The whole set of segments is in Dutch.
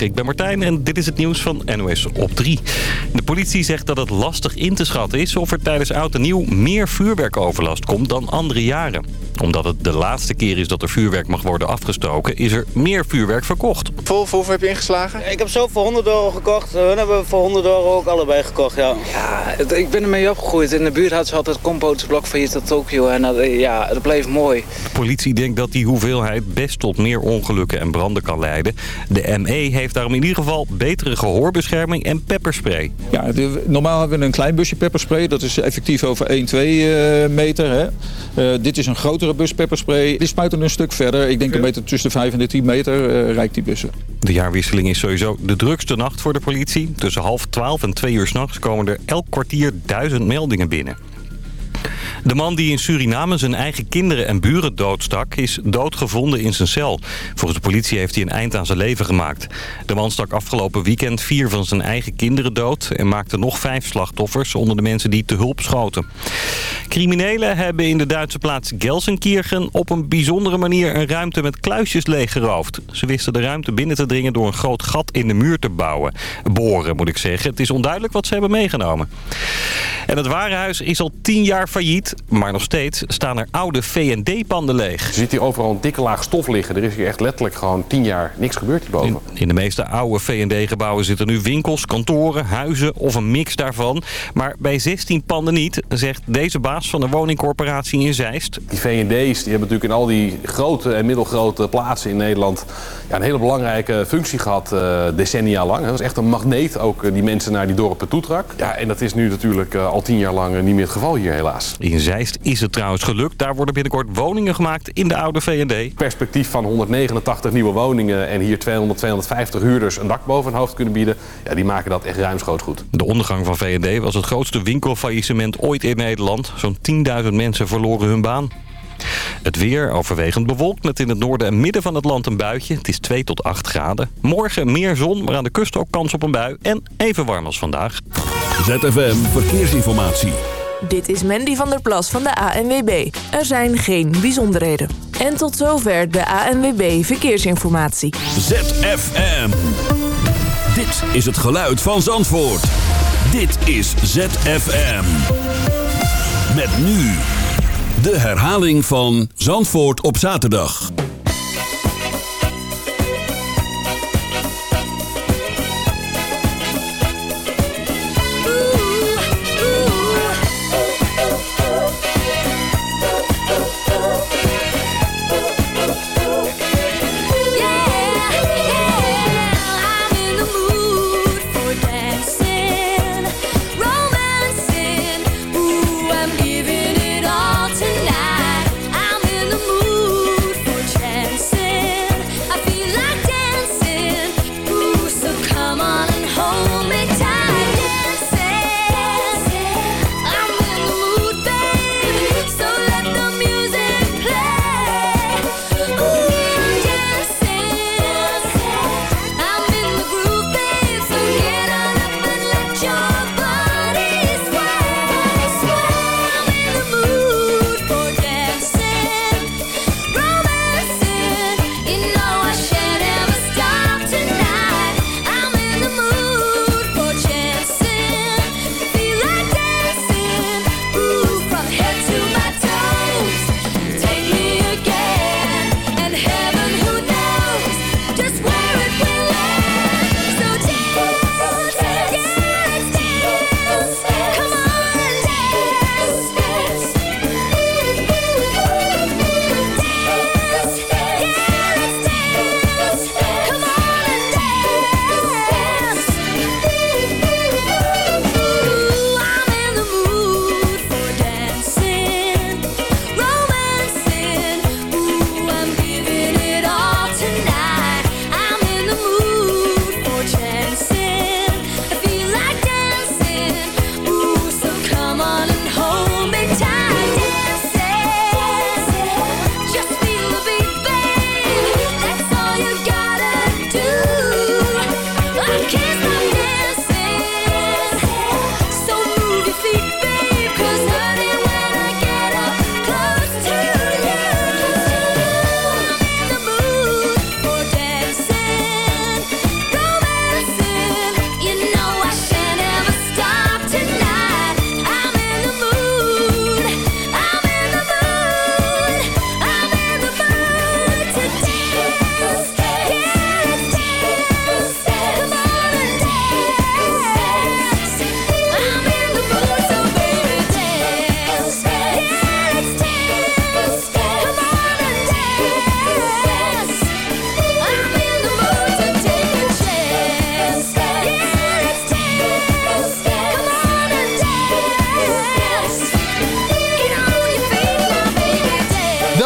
Ik ben Martijn en dit is het nieuws van NOS op 3. De politie zegt dat het lastig in te schatten is of er tijdens oud en nieuw meer vuurwerkoverlast komt dan andere jaren. Omdat het de laatste keer is dat er vuurwerk mag worden afgestoken, is er meer vuurwerk verkocht. Voor, voor hoeveel heb je ingeslagen? Ik heb zo voor 100 euro gekocht. Hun hebben voor 100 euro ook allebei gekocht, ja. Ja, het- ik ben ermee opgegroeid. In de buurt hadden ze altijd compotersblok van hier tot Tokio. En dat, ja, dat bleef mooi. De politie denkt dat die hoeveelheid best tot meer ongelukken en branden kan leiden. De ME heeft daarom in ieder geval betere gehoorbescherming en pepperspray. Ja, de- normaal hebben we een klein busje pepperspray. Dat is effectief over 1, 2 eh, meter. Hè. Eh, dit is een grotere bus pepperspray. Die spuiten een stuk verder. Ik denk een meter tussen de 5 en de 10 meter eh, rijkt die bussen. De jaarwisseling is sowieso de drukste nacht voor de politie. Tussen half twaalf en twee uur s'nachts komen er elk kwartier duizend meldingen binnen. De man die in Suriname zijn eigen kinderen en buren doodstak... is doodgevonden in zijn cel. Volgens de politie heeft hij een eind aan zijn leven gemaakt. De man stak afgelopen weekend vier van zijn eigen kinderen dood... en maakte nog vijf slachtoffers onder de mensen die te hulp schoten. Criminelen hebben in de Duitse plaats Gelsenkirchen... op een bijzondere manier een ruimte met kluisjes leeggeroofd. Ze wisten de ruimte binnen te dringen door een groot gat in de muur te bouwen. Boren, moet ik zeggen. Het is onduidelijk wat ze hebben meegenomen. En het warenhuis is al tien jaar failliet, maar nog steeds staan er oude V&D-panden leeg. Je ziet hier overal een dikke laag stof liggen. Er is hier echt letterlijk gewoon tien jaar niks gebeurd hierboven. In, in de meeste oude V&D-gebouwen zitten nu winkels, kantoren, huizen of een mix daarvan. Maar bij 16 panden niet, zegt deze baas van een woningcorporatie in Zeist. Die V&D's die hebben natuurlijk in al die grote en middelgrote plaatsen in Nederland ja, een hele belangrijke functie gehad eh, decennia lang. Dat was echt een magneet ook eh, die mensen naar die dorpen toetrak. Ja, en dat is nu natuurlijk eh, al tien jaar lang niet meer het geval hier helaas. In Zeist is het trouwens gelukt. Daar worden binnenkort woningen gemaakt in de oude V&D. Perspectief van 189 nieuwe woningen en hier 200, 250 huurders een dak boven hun hoofd kunnen bieden. Ja, die maken dat echt ruimschoots goed. De ondergang van V&D was het grootste winkelfaillissement ooit in Nederland. Zo'n 10.000 mensen verloren hun baan. Het weer overwegend bewolkt met in het noorden en midden van het land een buitje. Het is 2 tot 8 graden. Morgen meer zon, maar aan de kust ook kans op een bui. En even warm als vandaag. ZFM Verkeersinformatie. Dit is Mandy van der Plas van de ANWB. Er zijn geen bijzonderheden. En tot zover de ANWB Verkeersinformatie. ZFM. Dit is het geluid van Zandvoort. Dit is ZFM. Met nu de herhaling van Zandvoort op zaterdag.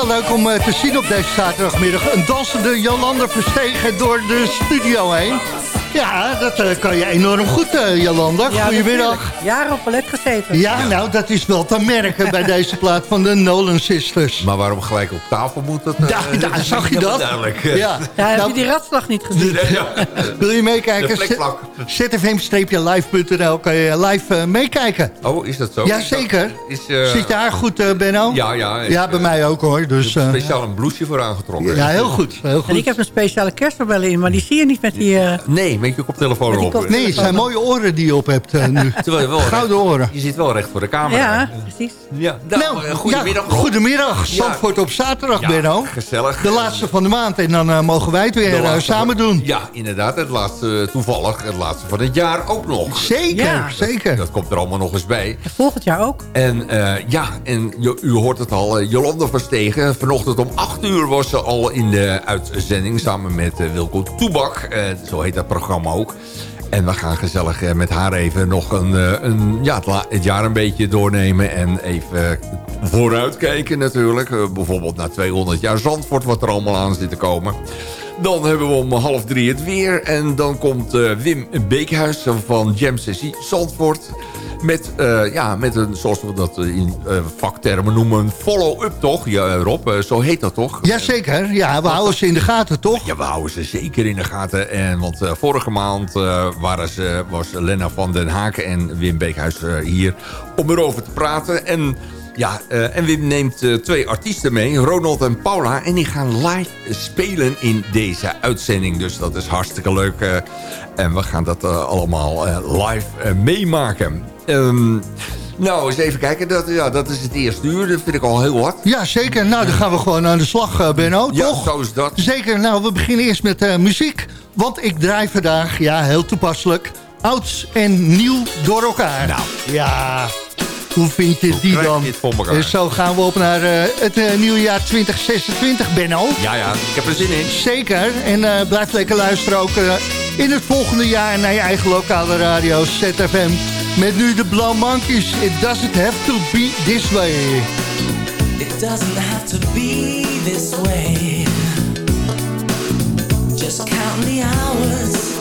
Leuk om te zien op deze zaterdagmiddag. Een dansende Jolanda Verstegen door de studio heen. Ja, dat uh, kan je enorm goed, uh, Jolanda. Ja, Goedemiddag. Jaren op ballet gezeten. Ja, nou, dat is wel te merken bij deze plaat van de Nolan Sisters. Maar waarom gelijk op tafel moet dat? Uh, ja, ja, zag je dat? Duidelijk. Ja, ja heb nou, je die ratslag niet gezien? Wil je meekijken? zfm-live.nl kan je live meekijken. Oh, is dat zo? Jazeker. Zit je haar goed, Benno? Ja, ja. Ja, bij mij ook hoor. Dus, uh, speciaal een blouseje voor aangetrokken. Ja, heel goed. Heel goed. En ik heb een speciale kersttabellen in, maar die zie je niet met die... Nee, met je koptelefoon op. Nee, het zijn mooie oren die je op hebt uh, nu. Terwijl je wel Gouden oren. Je zit wel recht voor de camera. Ja, precies. Ja, nou, nou goedemiddag. Ja, goedemiddag. Zandvoort op zaterdag, ja, Benno. gezellig. De laatste van de maand. En dan uh, mogen wij het weer uh, samen doen. Ja, inderdaad. Het laatste, toevallig het laatste van het jaar ook nog. Zeker, ja. zeker. Dat, komt er allemaal nog eens bij. En volgend jaar ook. En ja, en u hoort het al. Jolanda Verstegen. Vanochtend om 8 uur was ze al in de uitzending. Samen met Wilco Toebak. zo heet dat programma ook. En we gaan gezellig eh, met haar even nog een, eh, een, ja, het, jaar een beetje doornemen. En even vooruitkijken natuurlijk. Eh, bijvoorbeeld naar 200 jaar Zandvoort wat er allemaal aan zit te komen. Dan hebben we om half drie het weer. En dan komt Wim Beekhuis van Jam Sessie Zandvoort. Met, uh, ja, met een, zoals we dat in uh, vaktermen noemen, follow-up toch? Ja, Rob, zo heet dat toch? Jazeker, ja, we houden ze in de gaten toch? Ja, we houden ze zeker in de gaten. En, want vorige maand waren ze, was Lena van den Haken en Wim Beekhuis hier om erover te praten. En ja, uh, en Wim neemt uh, twee artiesten mee, Ronald en Paula. En die gaan live spelen in deze uitzending. Dus dat is hartstikke leuk. Uh, en we gaan dat allemaal live meemaken. Um, nou, eens even kijken. Dat, ja, dat is het eerste uur. Dat vind ik al heel wat. Ja, zeker. Nou, dan gaan we gewoon aan de slag, Benno. Ja, toch? zo is dat. Zeker. Nou, we beginnen eerst met muziek. Want ik draai vandaag, ja, heel toepasselijk... ouds en nieuw door elkaar. Nou. Ja... Hoe vind je die dan? Dus zo gaan we op naar uh, het uh, nieuwe jaar 2026, Benno. Ja, ja, ik heb er zin in. Zeker. En uh, blijf lekker luisteren ook in het volgende jaar naar je eigen lokale radio ZFM. Met nu de Blauw Monkeys. It doesn't have to be this way. It doesn't have to be this way. Just count the hours.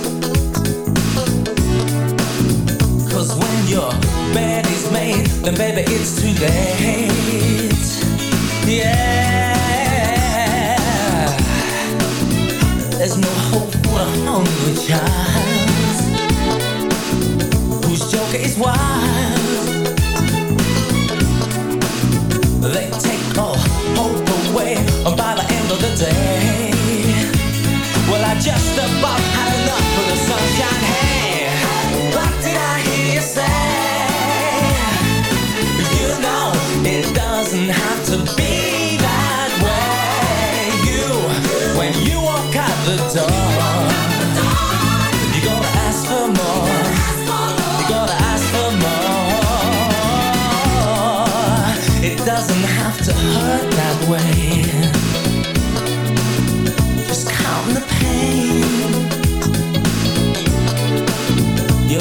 Cause when your bed is made, then baby it's too late. Yeah. There's no hope for a hungry child whose joker is wild. They take all hope away by the end of the day. Well, I just about had enough of the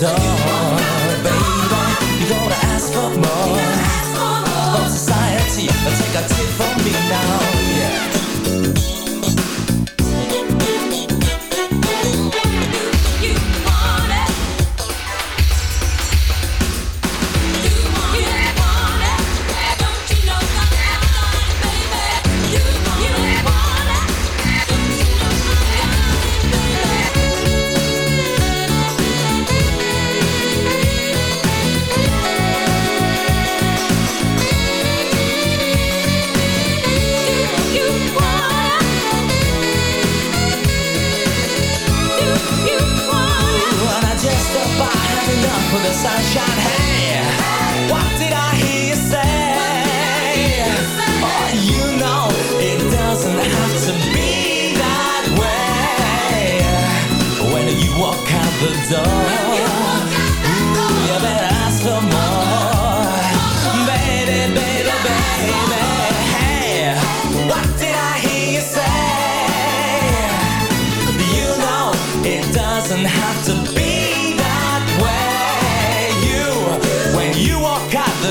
door, baby, you gotta ask for more. From society. Take a tip from me now,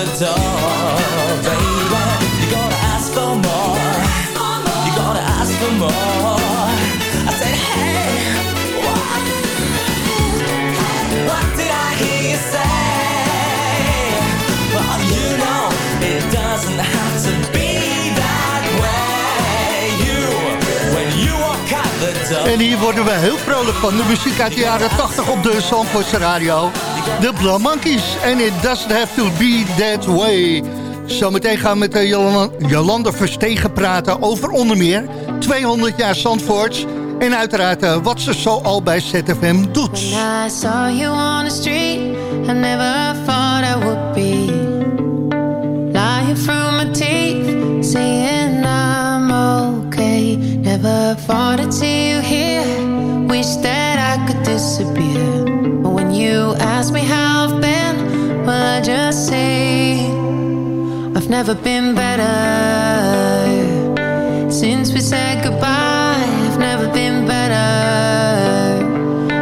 the. You ask for more. You ask for more. En hier worden we heel vrolijk van de muziek uit de jaren 80 op de Zandvoortse radio. De Blue Monkeys. En it doesn't have to be that way. Zometeen gaan we met eh, Jolan- Jolanda Verstegen praten over onder meer 200 jaar Zandvoorts. En uiteraard eh, wat ze zo al bij ZFM doet. I saw you on the street. I never thought I would be lying through my teeth, saying I'm okay. Never thought I'd see you here. Wish that I could disappear. You ask me how I've been, well I just say I've never been better. Since we said goodbye, I've never been better.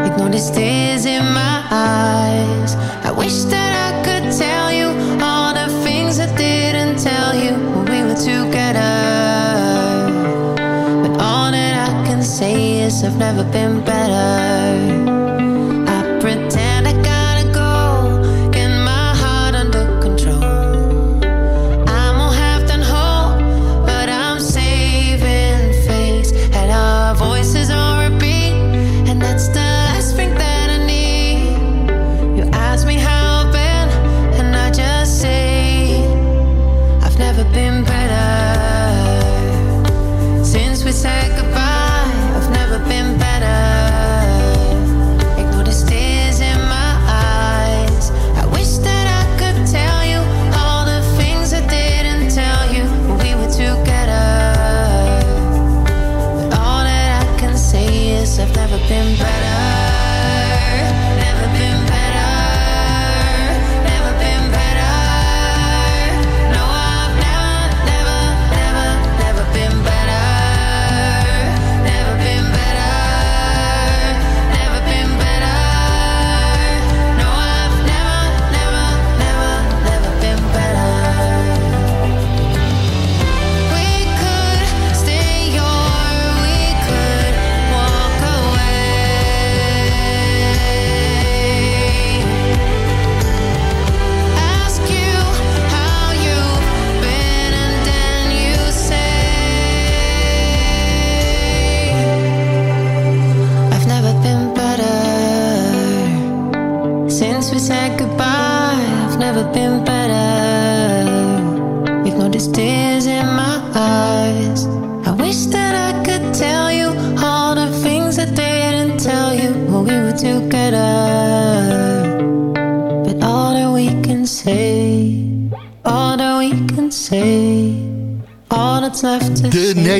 Ignore the tears in my eyes. I wish that I could tell you all the things I didn't tell you when we were together. But all that I can say is I've never been better.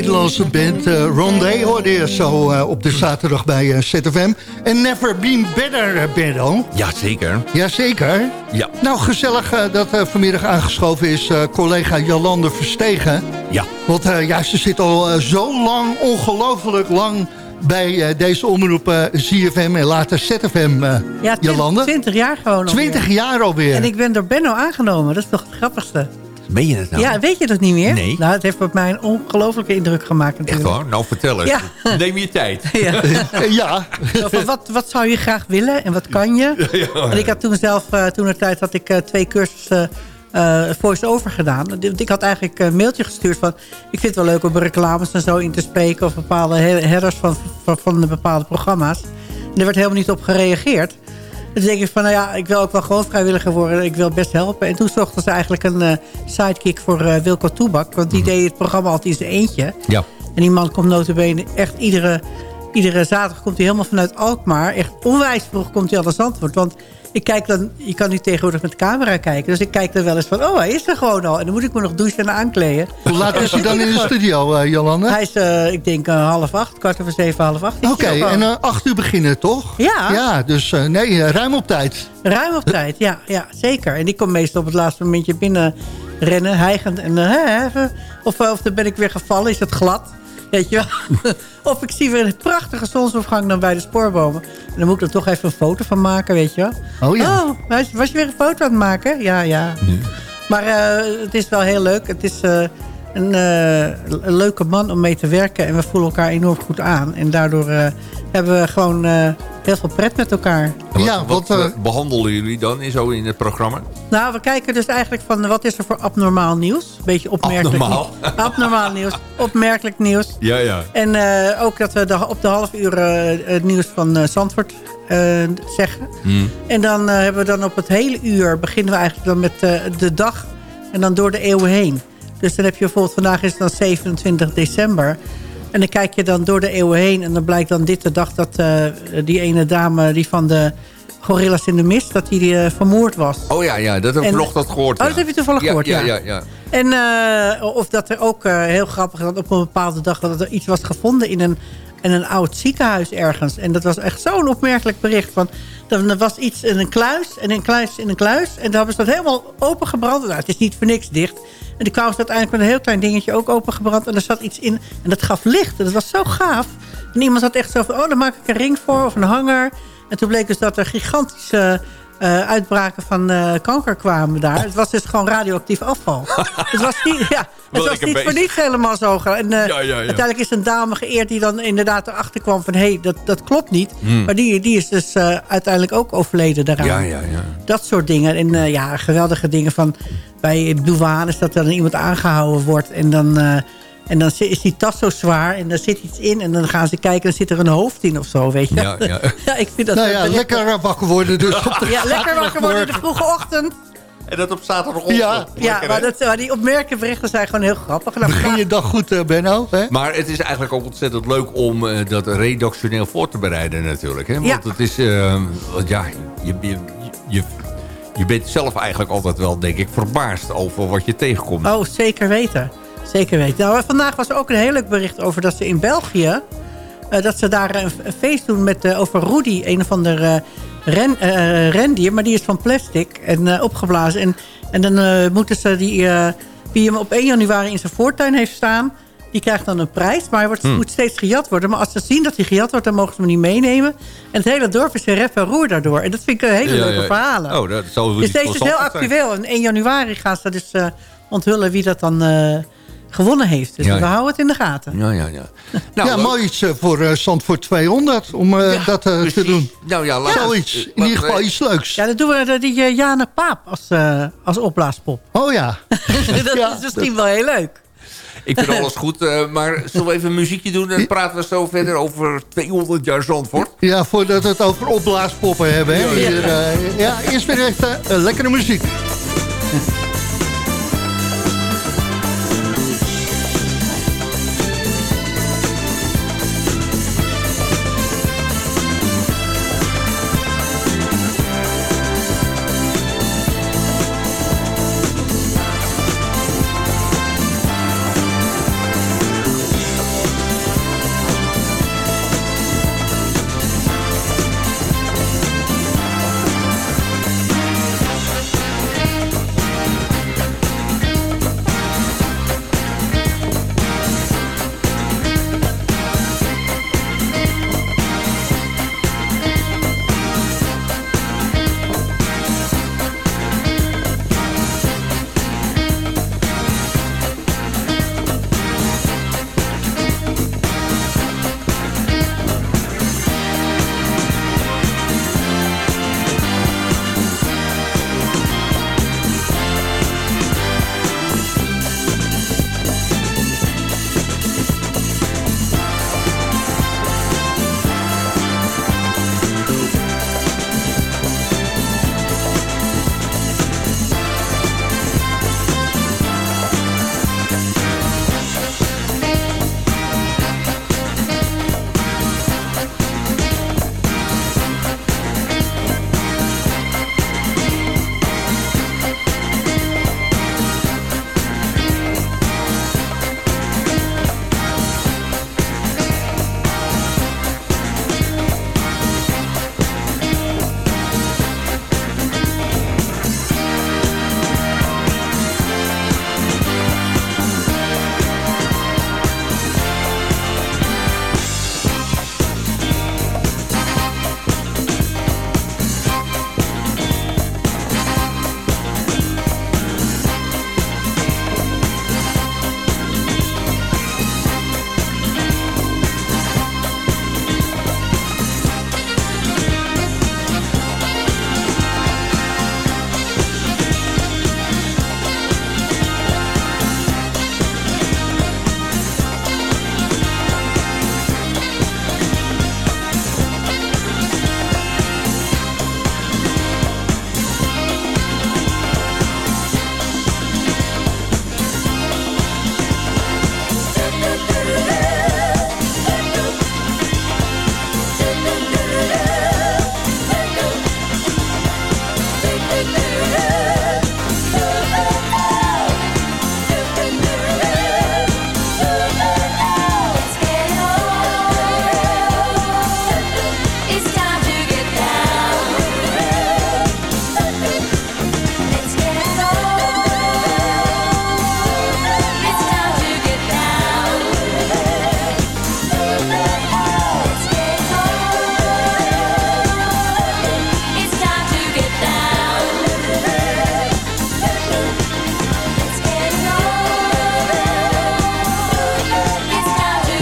Nederlandse band uh, Rondé hoorde je zo eh, op de zaterdag bij eh, ZFM. En Never Been Better, eh, Benno. Ja, zeker. Jazeker. Ja. Nou, gezellig eh, dat eh, vanmiddag aangeschoven is eh, collega Jolande Verstegen. Ja. Want eh, ja, ze zit al eh, zo lang, ongelooflijk lang... bij eh, deze omroep eh, ZFM en later ZFM, eh Ja, twin- Jolande. 20 jaar gewoon alweer. 20 jaar alweer. En ik ben door Benno aangenomen. Dat is toch het grappigste. Meen je het nou? Ja, weet je dat niet meer? Nee. Nou, het heeft op mij een ongelofelijke indruk gemaakt Echt natuurlijk. hoor? Nou, vertel eens. Ja. Neem je tijd. Ja. ja. Zo van, wat, wat zou je graag willen en wat kan je? Ja. En ik had toen zelf, eh, toen de tijd had ik eh, twee cursussen eh, voice-over gedaan. Want Ik had eigenlijk een mailtje gestuurd van... ik vind het wel leuk om reclames en zo in te spreken... of bepaalde he- headers van, van, van de bepaalde programma's. En er werd helemaal niet op gereageerd. En toen denk ik van, nou ja, ik wil ook wel gewoon vrijwilliger worden. Ik wil best helpen. En toen zochten ze eigenlijk een eh, sidekick voor eh, Wilco Toebak. Want die deed het programma altijd in zijn eentje. Ja. En die man komt notabene echt iedere, iedere zaterdag komt hij helemaal vanuit Alkmaar. Echt onwijs vroeg komt hij al naar Zandvoort. Want ik kijk dan, je kan nu tegenwoordig met de camera kijken. Dus ik kijk dan wel eens van, oh hij is er gewoon al. En dan moet ik me nog douchen en aankleden. Hoe laat is hij dan in de studio, eh, Jolande? Hij is, eh, ik denk, eh, half acht, kwart over zeven, half acht. Oké, en acht uur beginnen, toch? Ja. Ja, dus nee, ruim op tijd. Ruim op tijd, ja, ja, zeker. En ik kom meestal op het laatste momentje binnen rennen, hijgend. En, of, of dan ben ik weer gevallen, is het glad. Weet je wel? of ik zie weer een prachtige zonsopgang dan bij de spoorbomen. En dan moet ik er toch even een foto van maken, weet je wel. Oh ja. Oh, was, was je weer een foto aan het maken? Ja, ja. Maar eh, het is wel heel leuk. Het is eh, een, eh, een leuke man om mee te werken. En we voelen elkaar enorm goed aan. En daardoor eh, hebben we gewoon... eh, heel veel pret met elkaar. Wat, Ja, wat eh, eh, behandelen jullie dan in, zo in het programma? Nou, we kijken dus eigenlijk van wat is er voor abnormaal nieuws. Beetje opmerkelijk Abnormaal? nieuws. Abnormaal nieuws. Opmerkelijk nieuws. Ja, ja. En eh, ook dat we de, op de half uur eh, het nieuws van eh, Zandvoort eh, zeggen. Hmm. En dan eh, hebben we dan op het hele uur... beginnen we eigenlijk dan met eh, de dag en dan door de eeuwen heen. Dus dan heb je bijvoorbeeld... vandaag is het dan 27 december... En dan kijk je dan door de eeuwen heen... en dan blijkt dan dit de dag dat eh, die ene dame... die van de Gorillas in de Mist... dat die eh, vermoord was. Oh ja, ja, dat heb ik vanochtend gehoord. Oh, dat heb je toevallig Ja, gehoord, ja. ja. ja. En eh, of dat er ook heel grappig dat op een bepaalde dag dat er iets was gevonden in een, in een oud ziekenhuis ergens. En dat was echt zo'n opmerkelijk bericht. Van, er was iets in een kluis en een kluis in een kluis. En dan hebben ze dat helemaal opengebrand. Nou, het is niet voor niks dicht. En toen kwamen ze uiteindelijk met een heel klein dingetje ook opengebrand. En er zat iets in. En dat gaf licht. En dat was zo gaaf. En iemand had echt zo van, oh, dan maak ik een ring voor of een hanger. En toen bleek dus dat er gigantische eh, uitbraken van eh, kanker kwamen daar. Het was dus gewoon radioactief afval. het was niet, ja, het was niet voor niets helemaal zo. En, eh, Ja, ja, ja. Uiteindelijk is een dame geëerd die dan inderdaad erachter kwam van... hé, hey, dat, dat klopt niet. Hmm. Maar die, die is dus uiteindelijk ook overleden daaraan. Ja, ja, ja. Dat soort dingen. En ja, geweldige dingen van... bij douanes dat er dan iemand aangehouden wordt... en dan... eh, en dan is die tas zo zwaar en er zit iets in. En dan gaan ze kijken en dan zit er een hoofd in of zo, weet je. Ja, ja. Ja, ik vind dat... nou ja, lekker eh, wakker worden dus op de Ja, lekker wakker worden in de vroege ochtend. En dat op zaterdagochtend. Ja. Ja, maar, dat, maar die opmerkelijke berichten zijn gewoon heel grappig. Nou, Begin je dag goed, eh, Benno. Hè? Maar het is eigenlijk ook ontzettend leuk om eh, dat redactioneel voor te bereiden natuurlijk. Hè? Want Ja. het is, eh, want ja, je, je, je, je bent zelf eigenlijk altijd wel, denk ik, verbaasd over wat je tegenkomt. Oh, zeker weten. Zeker weten. Nou, vandaag was er ook een heel leuk bericht over dat ze in België... eh, dat ze daar een, een feest doen met, eh, over Rudy, een of ander eh, ren, rendier. Maar die is van plastic en opgeblazen. En, en dan moeten ze die... wie hem op 1 januari in zijn voortuin heeft staan... die krijgt dan een prijs. Maar hij wordt, Hmm. moet steeds gejat worden. Maar als ze zien dat hij gejat wordt, dan mogen ze hem niet meenemen. En het hele dorp is in rep en roer daardoor. En dat vind ik een hele Ja, leuke ja. verhalen. Oh, dat Dus deze is heel actueel. En 1 januari gaan ze dus onthullen wie dat dan gewonnen heeft. Dus Ja, we houden het in de gaten. Ja, ja, ja. Nou, ja, mooi iets eh, voor eh Zandvoort 200 om eh, dat te doen. Nou ja, laat Zoiets. In ieder geval iets leuks. Ja, dan doen we die Jana Paap als, eh, als opblaaspop. Oh ja. dat Ja, is misschien wel heel leuk. Ik vind alles goed, eh, maar zullen we even een muziekje doen... en dan praten we zo verder over 200 jaar Zandvoort? Ja, voordat we het over opblaaspoppen hebben. Hè? Hier, ja, eerst weer eh, lekkere muziek.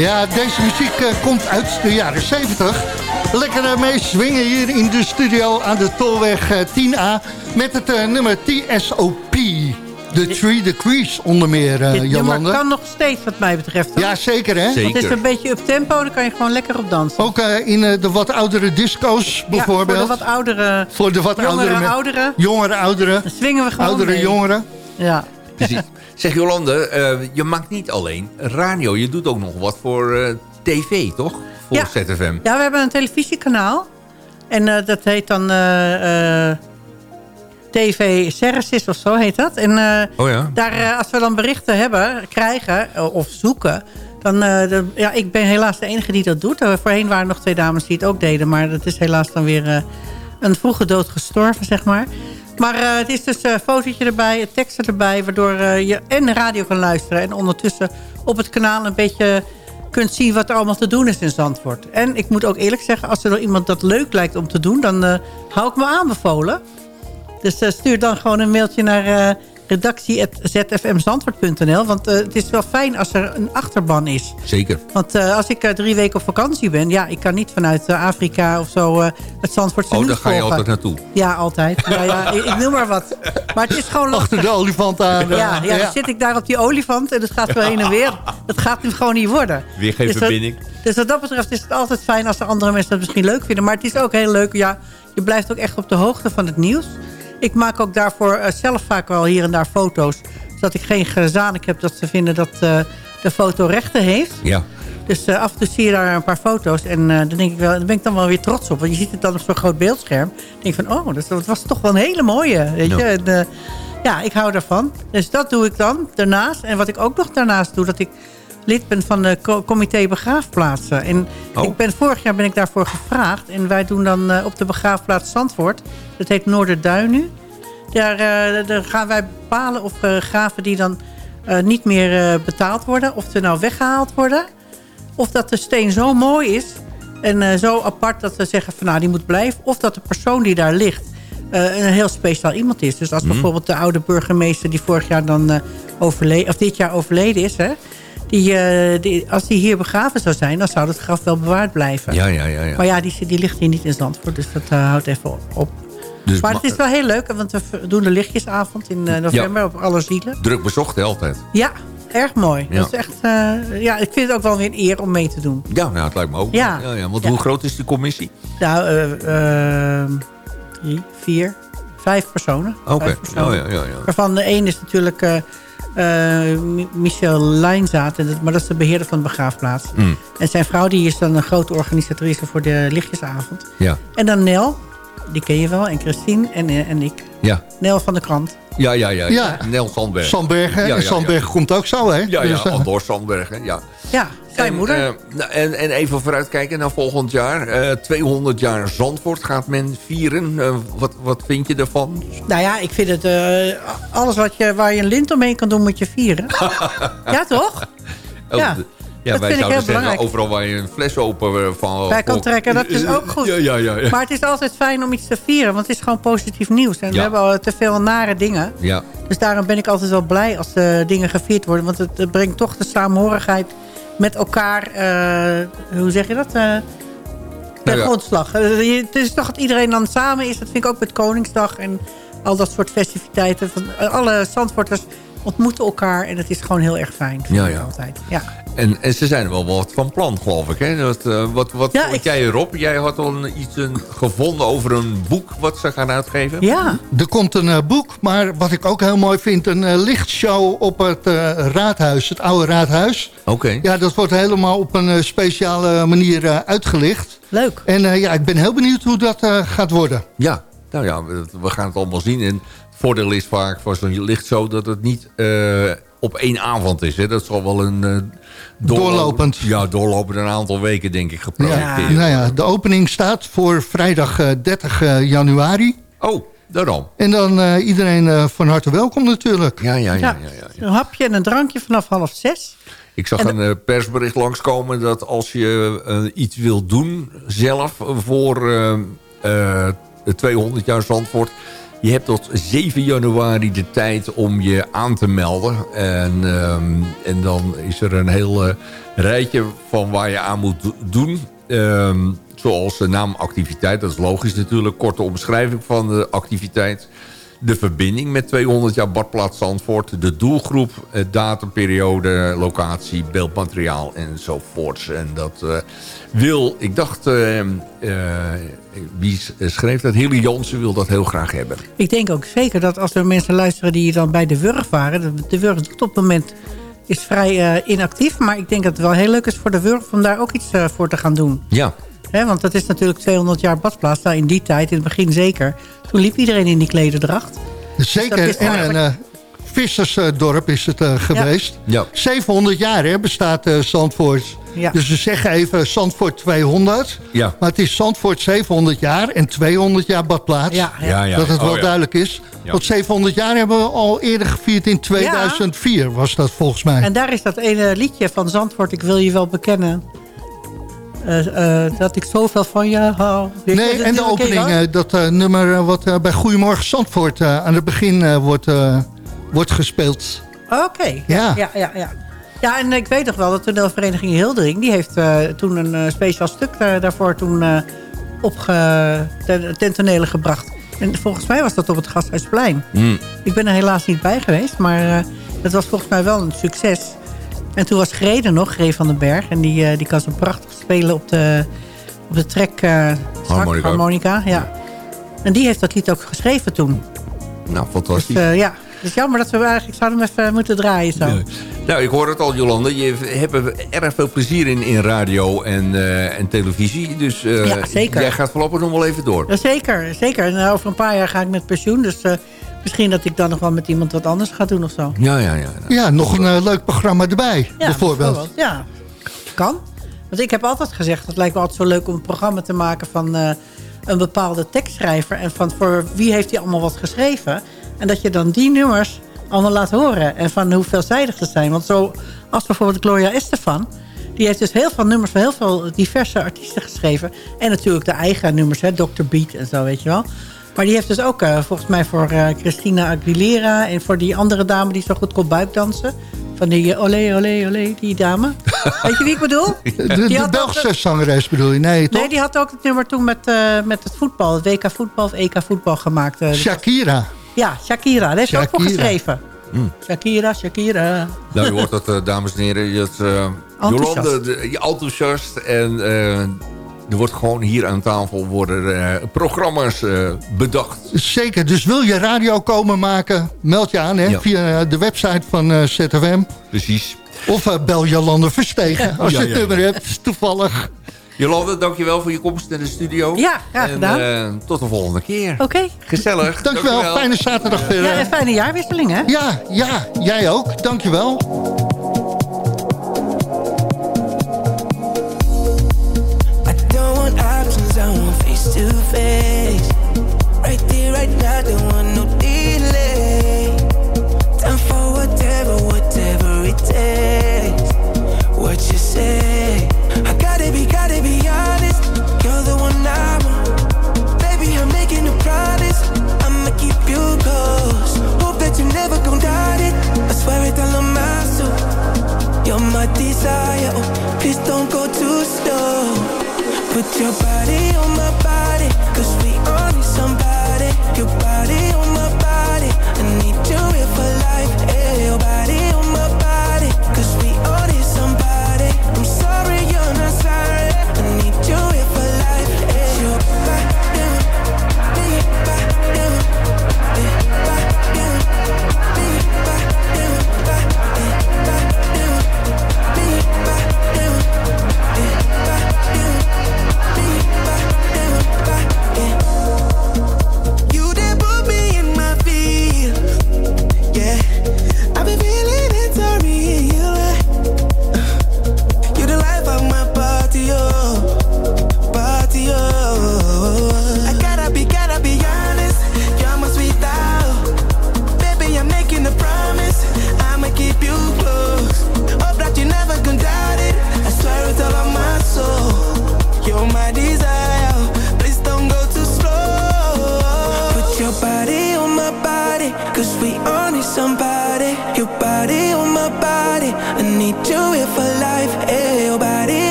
Ja, deze muziek eh, komt uit de jaren 70. Lekker uh, mee swingen hier in de studio aan de Tolweg eh, 10A... met het eh, nummer TSOP. The Three Degrees onder meer, eh Dit Jolande. kan nog steeds wat mij betreft. hoor. Ja, zeker hè? Want het is een beetje up tempo, dan kan je gewoon lekker op dansen. Ook eh, in eh, de wat oudere disco's bijvoorbeeld. Ja, voor de wat oudere, Voor de wat jongere ouderen. Jongere ouderen. Dan swingen we gewoon Oudere mee. jongeren. Ja. Precies. Zeg Jolande, eh, je maakt niet alleen radio. Je doet ook nog wat voor eh, tv, toch? Voor Ja. ZFM. Ja, we hebben een televisiekanaal. En eh, dat heet dan TV Services of zo heet dat. En Oh ja? daar, als we dan berichten hebben, krijgen of zoeken... Dan, ja, ik ben helaas de enige die dat doet. Voorheen waren er nog twee dames die het ook deden. Maar dat is helaas dan weer een vroege dood gestorven, zeg maar. Maar eh, het is dus een fotootje erbij, teksten erbij... waardoor eh, je en radio kan luisteren... en ondertussen op het kanaal een beetje kunt zien wat er allemaal te doen is in Zandvoort. En ik moet ook eerlijk zeggen, als er nog iemand dat leuk lijkt om te doen... dan eh, hou ik me aanbevolen. Dus eh, stuur dan gewoon een mailtje naar eh redactie.zfmzandvoort.nl. Want eh, het is wel fijn als er een achterban is. Zeker. Want eh, als ik eh, drie weken op vakantie ben... ja, ik kan niet vanuit Afrika of zo het Zandvoortse Oh, daar ga je volgen. altijd naartoe. Ja, altijd. Ja, ja, ik, ik noem maar wat. Maar het is gewoon lastig. Achter de olifant aan. Ja, ja, dan zit ik daar op die olifant en het gaat zo heen en weer. Dat gaat nu gewoon niet worden. Weer geen Dus dat- verbinding. Dus wat dat betreft is het altijd fijn als er andere mensen dat misschien leuk vinden. Maar het is ook heel leuk, ja, je blijft ook echt op de hoogte van het nieuws. Ik maak ook daarvoor eh, zelf vaak wel hier en daar foto's. Zodat ik geen gezanik heb dat ze vinden dat eh, de foto rechten heeft. Ja. Dus eh, af en toe zie je daar een paar foto's. En eh, dan, denk ik wel, dan ben ik dan wel weer trots op. Want je ziet het dan op zo'n groot beeldscherm. Dan denk ik van, oh, dat, was toch wel een hele mooie. Weet je? En, ja, ik hou daarvan. Dus dat doe ik dan daarnaast. En wat ik ook nog daarnaast doe, dat ik lid ben van de co- comité begraafplaatsen. En Oh. ik ben, vorig jaar ben ik daarvoor gevraagd. En wij doen dan eh, op de begraafplaats Zandvoort. Dat heet Noorderduin nu. Daar, eh, daar gaan wij bepalen of eh, graven die dan niet meer betaald worden... of ze nou weggehaald worden... of dat de steen zo mooi is en zo apart dat we zeggen van nou die moet blijven... of dat de persoon die daar ligt een heel speciaal iemand is. Dus als Mhm. bijvoorbeeld de oude burgemeester die vorig jaar dan overleden... of dit jaar overleden is, hè... Die, eh, die, als die hier begraven zou zijn, dan zou het graf wel bewaard blijven. Ja, ja, ja. ja. Maar ja, die, die ligt hier niet in Zandvoort, dus dat eh, houdt even op. Dus maar ma- het is wel heel leuk, want we doen de lichtjesavond in eh, november op alle zielen. Druk bezocht hè, altijd. Ja, erg mooi. Ja. Dat is echt, ja, ik vind het ook wel weer een eer om mee te doen. Ja, nou, het lijkt me ook. Ja. ja, ja. Want hoe groot is die commissie? Nou, eh, drie, vier, vijf personen. Oké. Oh, ja, ja, ja. Waarvan de een is natuurlijk Michel Lijnzaat. en dat- Maar dat is de beheerder van de begraafplaats. Mm. En zijn vrouw die is dan een grote organisatrice voor de lichtjesavond. Ja. En dan Nel, die ken je wel. En Christine en, eh, en ik. Ja. Nel van de krant. Ja, ja, ja. Ja. Nel Sandberg. Ja, en ja, Sandbergen komt ook zo, hè? Ja, ja, Dus, eh, Andor Sandbergen, ja. Ja, zijn En, moeder. eh, nou, en, en even vooruitkijken naar volgend jaar. Eh 200 jaar Zandvoort gaat men vieren. Wat, wat vind je ervan? Nou ja, ik vind het... eh, alles wat je, waar je een lint omheen kan doen, moet je vieren. ja, toch? Oh, Ja, ja dat wij vind ik zouden heel zeggen, belangrijk. overal waar je een fles open eh, van... Bij kan trekken, dat is ook goed. Ja, ja, ja. ja. Maar het is altijd fijn om iets te vieren, want het is gewoon positief nieuws. En we hebben al te veel nare dingen. ja. Dus daarom ben ik altijd wel blij als de dingen gevierd worden. Want het, brengt toch de samenhorigheid met elkaar... eh, hoe zeg je dat? Eh de Nou ja. grondslag. Eh, het is toch dat iedereen dan samen is. Dat vind ik ook met Koningsdag en al dat soort festiviteiten. Van, eh, alle Zandvoorters ontmoeten elkaar en het is gewoon heel erg fijn. vind Ja, ik ja. Altijd. Ja. En, en ze zijn er wel wat van plan, geloof ik. Hè? Dat, eh, wat wat Ja, ik- jij erop? Jij had al een- iets een, gevonden over een boek wat ze gaan uitgeven? ja. Er komt een eh, boek, maar wat ik ook heel mooi vind... een eh, lichtshow op het eh, raadhuis, het oude raadhuis. Oké. Ja, dat wordt helemaal op een speciale manier eh, uitgelicht. Leuk. En eh, ja, ik ben heel benieuwd hoe dat eh, gaat worden. Ja, nou ja, we, we gaan het allemaal zien. En voordeel is vaak van zo'n licht zo dat het niet eh, op één avond is. Hè. Dat zal wel een... eh, doorloop- Doorlopend. Ja, doorlopend een aantal weken denk ik Ja, geprojecteerd. nou ja, de opening staat voor vrijdag eh, 30 eh, januari. Oh, daarom. En dan eh, iedereen eh, van harte welkom natuurlijk. Ja, ja, ja. Ja. ja, ja, ja. Een hapje en een drankje vanaf half zes. Ik zag En- een persbericht langskomen dat als je iets wil doen zelf voor eh, eh, de 200 jaar Zandvoort... Je hebt tot 7 januari de tijd om je aan te melden. En, ehm, en dan is er een heel eh, rijtje van waar je aan moet do- doen. Ehm, zoals de naam activiteit, dat is logisch natuurlijk. Korte omschrijving van de activiteit. De verbinding met 200 jaar Badplaats Zandvoort. De doelgroep, eh, datumperiode, locatie, beeldmateriaal enzovoorts. En dat eh, wil, ik dacht, eh, wie schreef dat? Hilly Jansen wil dat heel graag hebben. Ik denk ook zeker dat als er mensen luisteren die dan bij de Wurg waren... de, de Wurg doet op het moment is vrij inactief... maar ik denk dat het wel heel leuk is voor de Wurg om daar ook iets voor te gaan doen. Ja, Want dat is natuurlijk 200 jaar badplaats. Nou, in die tijd, in het begin zeker. Toen liep iedereen in die klederdracht. Zeker. dat is en een eigenlijk- eh, vissersdorp is het eh, geweest. Ja. 700 jaar hè, bestaat eh, Zandvoort. Ja. Dus we zeggen even Zandvoort 200. Ja. Maar het is Zandvoort 700 jaar en 200 jaar badplaats. Ja, ja. Ja, ja. Dat het Oh, wel ja. duidelijk is. Ja. Want 700 jaar hebben we al eerder gevierd in 2004 was dat volgens mij. En daar is dat ene liedje van Zandvoort, ik wil je wel bekennen. Eh, eh, dat ik zoveel van je hou. Weet Nee, en de opening, dat? eh, dat nummer wat bij Goedemorgen Zandvoort eh, aan het begin eh, wordt, eh, wordt gespeeld. Oké, Ja. ja. Ja, ja, ja. ja, en ik weet nog wel dat de toneelvereniging Hildering... die heeft eh, toen een eh, speciaal stuk eh, daarvoor toen eh opge, ten, ten tonele gebracht. En volgens mij was dat op het Gasthuisplein. Hmm. Ik ben er helaas niet bij geweest, maar eh, dat was volgens mij wel een succes. En toen was Grede nog, Gree van den Berg. En die, eh, die kan zo prachtig spelen op de, op de trek eh, Harmonica. harmonica. Ja. En die heeft dat lied ook geschreven toen. Nou, Dus fantastisch. eh, ja, het is jammer dat we eigenlijk zouden hem even moeten draaien zo. Ja. Nou, ik hoor het al, Jolande. Je hebt erg veel plezier in, in radio en, en televisie. Dus Ja, zeker. jij gaat voorlopig nog wel even door. Ja, zeker, zeker. En over een paar jaar ga ik met pensioen. Dus misschien dat ik dan nog wel met iemand wat anders ga doen of zo. Ja, ja, ja. Ja, nog een eh, leuk programma erbij, Ja, bijvoorbeeld. Ja, kan. Want ik heb altijd gezegd, het lijkt me altijd zo leuk om een programma te maken van eh, een bepaalde tekstschrijver. En van voor wie heeft hij allemaal wat geschreven. En dat je dan die nummers allemaal laat horen. En van hoe veelzijdig ze zijn. Want zo als bijvoorbeeld Gloria Estefan. Die heeft dus heel veel nummers van heel veel diverse artiesten geschreven. En natuurlijk de eigen nummers, hè, Dr. Beat en zo, weet je wel. Maar die heeft dus ook eh, volgens mij voor eh, Christina Aguilera... en voor die andere dame die zo goed kon buikdansen. Van die eh, olé, olé, olé, die dame. Weet je wie ik bedoel? De, Die Belgische zangeres bedoel je? Nee, toch? Nee, die had ook het nummer toen met, eh, met het voetbal. Het WK voetbal of EK voetbal gemaakt. Shakira. ja, Shakira. Daar heeft ze ook voor Shakira. geschreven. Hmm. Shakira, Shakira. Nou, je hoort dat, dames en heren. Je, het, eh, Enthousiast. Jolande, de- je enthousiast. En eh, er wordt gewoon hier aan tafel worden eh, programma's eh, bedacht. Zeker, dus wil je radio komen maken, meld je aan hè, Ja. via de website van eh, ZFM. Precies. Of eh, bel Jolande Verstegen, als Ja, je het ja. nummer hebt, toevallig. Jolande, dankjewel voor je komst in de studio. Ja, graag en, gedaan. eh, tot de volgende keer. Oké. Gezellig. Dankjewel, fijne zaterdag verder. Ja, en fijne jaarwisseling, hè? Ja, ja, jij ook. Dankjewel. Face to face. Right there, right now, don't want no. Time for whatever, whatever it takes. What you say? I gotta be, gotta be honest. You're the one I want. Baby, I'm making a promise. I'ma keep you close. Hope that you never doubt it. I swear it on my soul. You're my desire. Oh, please don't go too slow. Put your body on my body. Cause we all need somebody. Your body.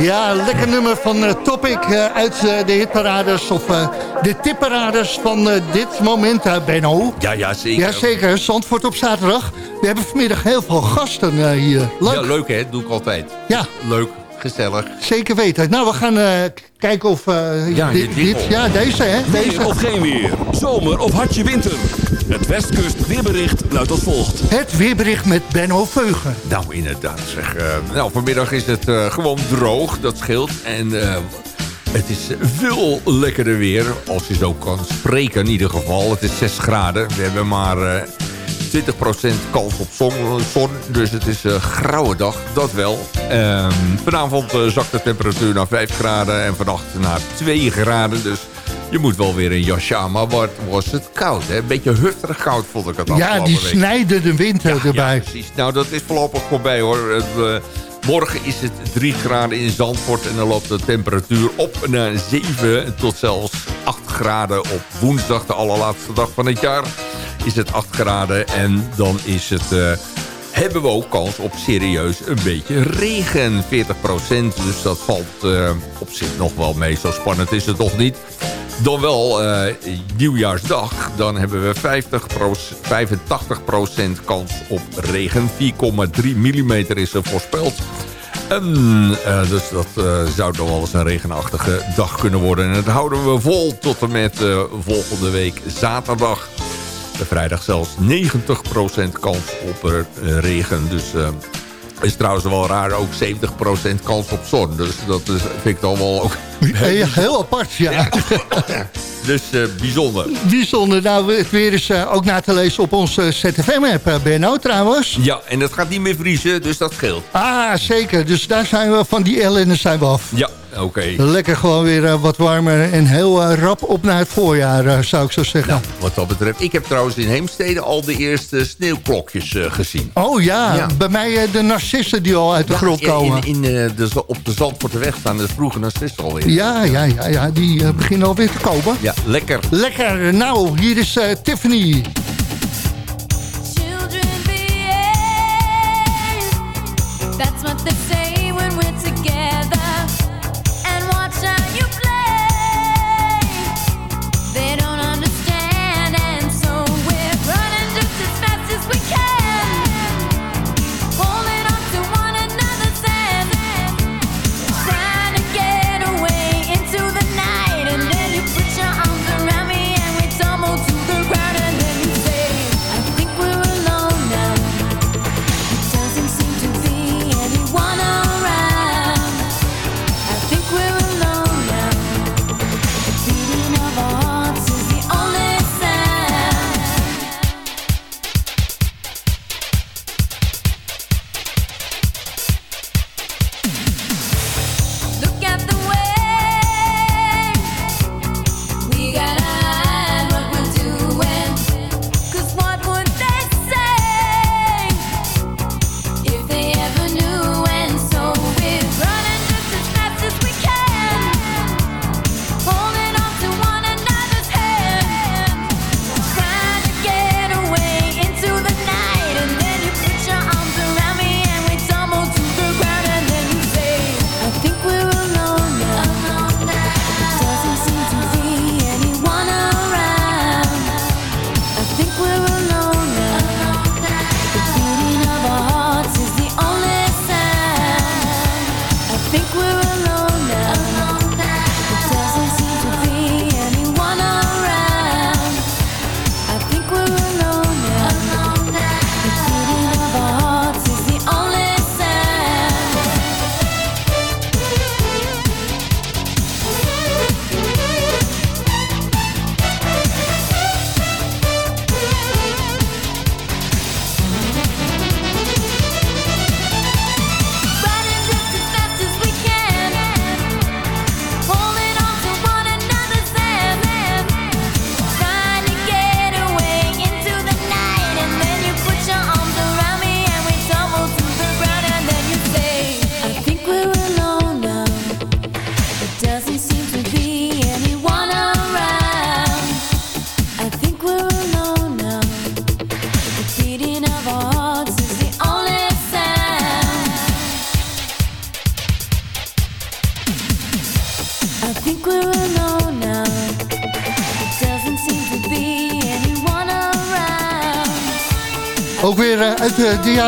Ja, lekker nummer van eh, Topic eh, uit eh, de hitparades of de tipparades van dit moment, Benno. Ja, ja, zeker. Jazeker, Zandvoort op zaterdag. We hebben vanmiddag heel veel gasten hier. Leuk. Ja, leuk hè, doe ik altijd. Ja. Leuk, gezellig. Zeker weten. Nou, we gaan eh, kijken of eh, Ja, dit, dit- dit- ja, deze hè. Weer Deze. of geen weer. Zomer of hartje winter. Het Westkust weerbericht luidt als volgt. Het weerbericht met Benno Veugen. Nou, inderdaad zeg. Eh, nou, vanmiddag is het eh, gewoon droog, dat scheelt. En eh, het is veel lekkerder weer, als je zo kan spreken in ieder geval. Het is 6 graden. We hebben maar eh 20% kans op zon, zon, dus het is een grauwe dag, dat wel. Ehm, vanavond eh, zakt de temperatuur naar 5 graden en vannacht naar 2 graden. Dus je moet wel weer een jasje aan. Maar wat was het koud, hè? Een beetje hufterig koud vond ik het Ja, die snijden de winter erbij. Ja, precies. Nou, dat is voorlopig voorbij hoor. Het, eh, morgen is het 3 graden in Zandvoort en dan loopt de temperatuur op naar 7 tot zelfs 8 graden op woensdag, de allerlaatste dag van het jaar. Is het 8 graden en dan is het... eh, hebben we ook kans op serieus een beetje regen. 40% dus dat valt eh, op zich nog wel mee. Zo spannend is het nog niet. Dan wel eh, nieuwjaarsdag. Dan hebben we 50 85% kans op regen. 4,3 mm is er voorspeld. Dus dat zou dan wel eens een regenachtige dag kunnen worden. En dat houden we vol tot en met volgende week zaterdag. Vrijdag zelfs 90% kans op eh, regen. Dus eh is trouwens wel raar. Ook 70% kans op zon. Dus dat is, vind ik dan wel ook... Ja, heel apart, ja. Dus eh, bijzonder. Bijzonder. Nou, het weer is ook na te lezen op onze ZFM-app, eh, Benno, trouwens. Ja, en het gaat niet meer vriezen, dus dat scheelt. Ah, zeker. Dus daar zijn we van die ellende zijn we af. Ja, oké. Lekker gewoon weer eh, wat warmer en heel eh, rap op naar het voorjaar, eh, zou ik zo zeggen. Wat dat betreft. Ik heb trouwens in Heemstede al de eerste sneeuwklokjes gezien. Oh ja, Ja. bij mij de narcissen die al uit de grond komen. In, in, de, op de Zandvoorteweg staan de vroege narcissen alweer. Ja, ja, ja, ja, die beginnen alweer te komen. Ja, lekker. Lekker. Nou, hier is Tiffany.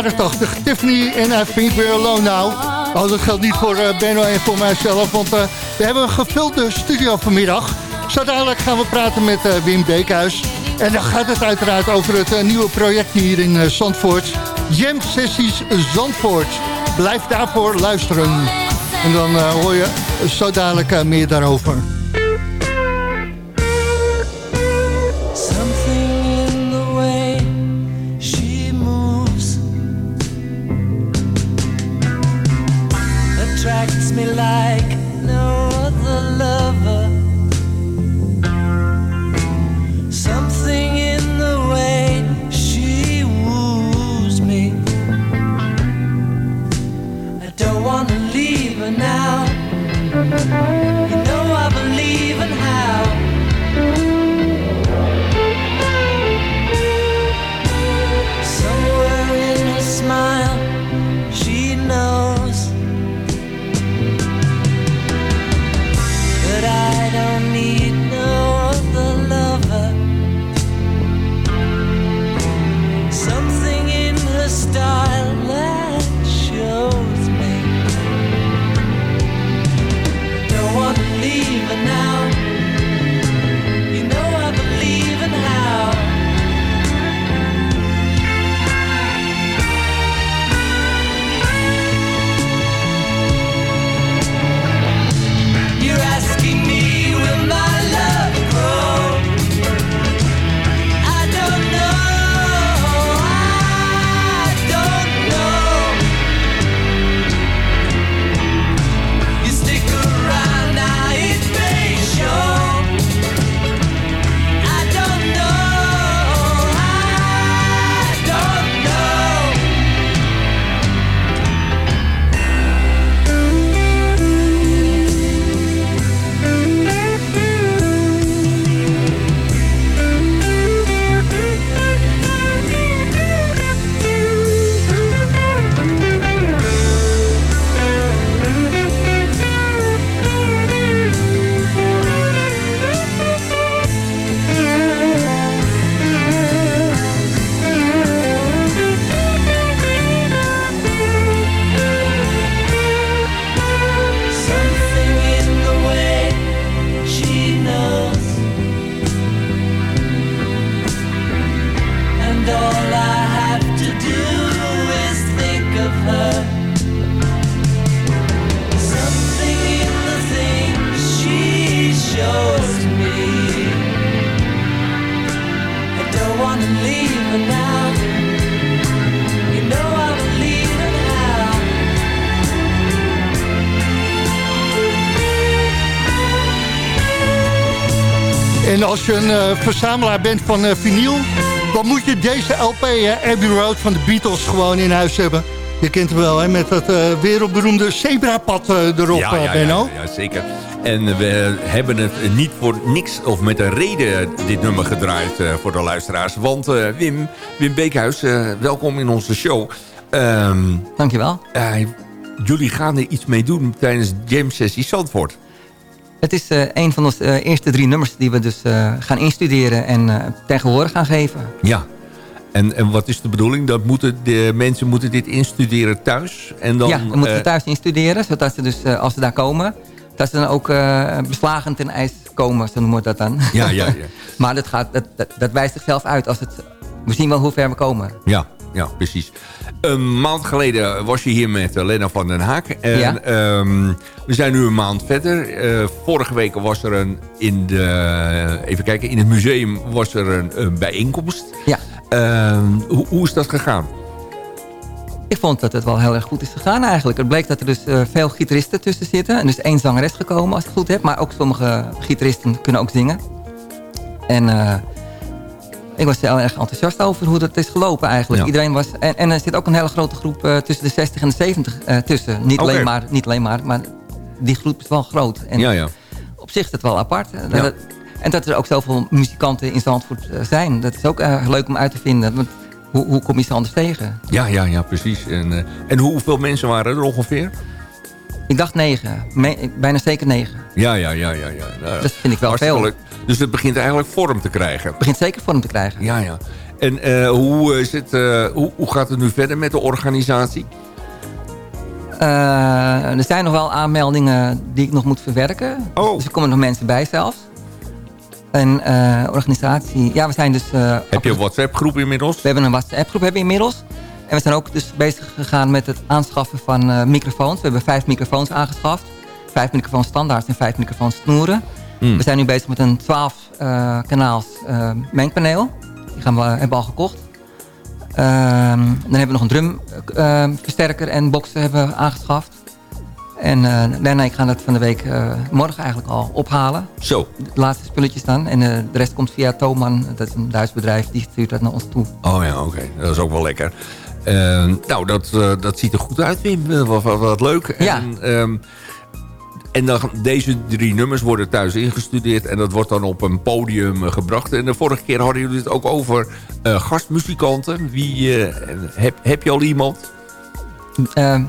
Jaren 80. Tiffany en I Think We're Alone Now. Oh, dat geldt niet voor eh, Benno en voor mijzelf, want eh, we hebben een gevulde studio vanmiddag. Zo dadelijk gaan we praten met eh, Wim Beekhuis. En dan gaat het uiteraard over het nieuwe project hier in Zandvoort. Jam Sessies Zandvoort. Blijf daarvoor luisteren. En dan hoor je zo dadelijk meer daarover. Als je een eh, verzamelaar bent van eh, vinyl... dan moet je deze LP, hè, Abbey Road van de Beatles, gewoon in huis hebben. Je kent hem wel, hè, met dat eh, wereldberoemde zebrapad eh, erop, ja, ja, Benno. ja, ja, zeker. En we hebben het niet voor niks of met een reden dit nummer gedraaid eh, voor de luisteraars. Want eh, Wim, Wim Beekhuis, eh, welkom in onze show. Ehm Dankjewel. eh, jullie gaan er iets mee doen tijdens Jam Sessie Zandvoort. Het is eh, een van onze eh, eerste drie nummers die we dus eh, gaan instuderen en tegenwoordig gaan geven. Ja. En, en wat is de bedoeling? Dat moeten de mensen moeten dit instuderen thuis? En dan, ja, we moeten ze thuis instuderen, zodat ze dus, als ze daar komen, dat ze dan ook eh, beslagen ten ijs komen, zo noemen we dat dan. Ja, ja, ja. maar dat, gaat, dat, dat, dat wijst zichzelf uit. Als het, we zien wel hoe ver we komen. Ja, ja, precies. Een maand geleden was je hier met eh, Lena van den Haak. En Ja. ehm, we zijn nu een maand verder. Eh, vorige week was er een in de... Even kijken, in het museum was er een, een bijeenkomst. Ja. Ehm, hoe, hoe is dat gegaan? Ik vond dat het wel heel erg goed is gegaan eigenlijk. Het bleek dat er dus eh, veel gitaristen tussen zitten. En dus één zangeres gekomen, als ik het goed heb. Maar ook sommige gitaristen kunnen ook zingen. En ik was heel erg enthousiast over hoe dat is gelopen eigenlijk. Ja. Iedereen was, en, en er zit ook een hele grote groep eh, tussen de 60 en de 70 eh, tussen. Niet, alleen maar, niet alleen maar, maar die groep is wel groot. En Ja, ja. op zich is dat wel apart. Dat- en dat er ook zoveel muzikanten in Zandvoort eh, zijn. Dat is ook eh, leuk om uit te vinden. Want hoe, hoe kom je ze anders tegen? Ja, ja, ja, precies. En, en hoeveel mensen waren er ongeveer? Ik dacht negen. Me- bijna zeker negen. Ja, ja, ja, ja. ja. Nou, Dat vind ik wel hartstikke veel. leuk. Dus het begint eigenlijk vorm te krijgen. Het begint zeker vorm te krijgen. Ja, ja. En eh, hoe, is het, eh, hoe, hoe gaat het nu verder met de organisatie? Eh, er zijn nog wel aanmeldingen die ik nog moet verwerken. Oh. Dus er komen nog mensen bij zelfs. En eh, organisatie... Ja, we zijn dus... eh, Heb je een WhatsApp-groep inmiddels? We hebben een WhatsApp-groep inmiddels. En we zijn ook dus bezig gegaan met het aanschaffen van eh, microfoons. We hebben vijf microfoons aangeschaft. Vijf microfoons standaard en vijf microfoons snoeren. Hmm. We zijn nu bezig met een 12 eh, kanaals eh, mengpaneel. Die gaan we, hebben we al gekocht. Ehm, dan hebben we nog een drumversterker en boxen hebben we aangeschaft. En en ik gaan dat van de week morgen eigenlijk al ophalen. Zo. De laatste spulletjes dan. En de rest komt via Thoman. Dat is een Duits bedrijf. Die stuurt dat naar ons toe. Oh ja, oké. Dat is ook wel lekker. Eh, nou, dat, eh, dat ziet er goed uit, Wim. Eh, Wat, wat, wat leuk. Ja. En, ehm, en dan, deze drie nummers worden thuis ingestudeerd... en dat wordt dan op een podium eh, gebracht. En de vorige keer hadden jullie het ook over eh, gastmuzikanten. Wie, eh, heb, heb je al iemand? Ehm,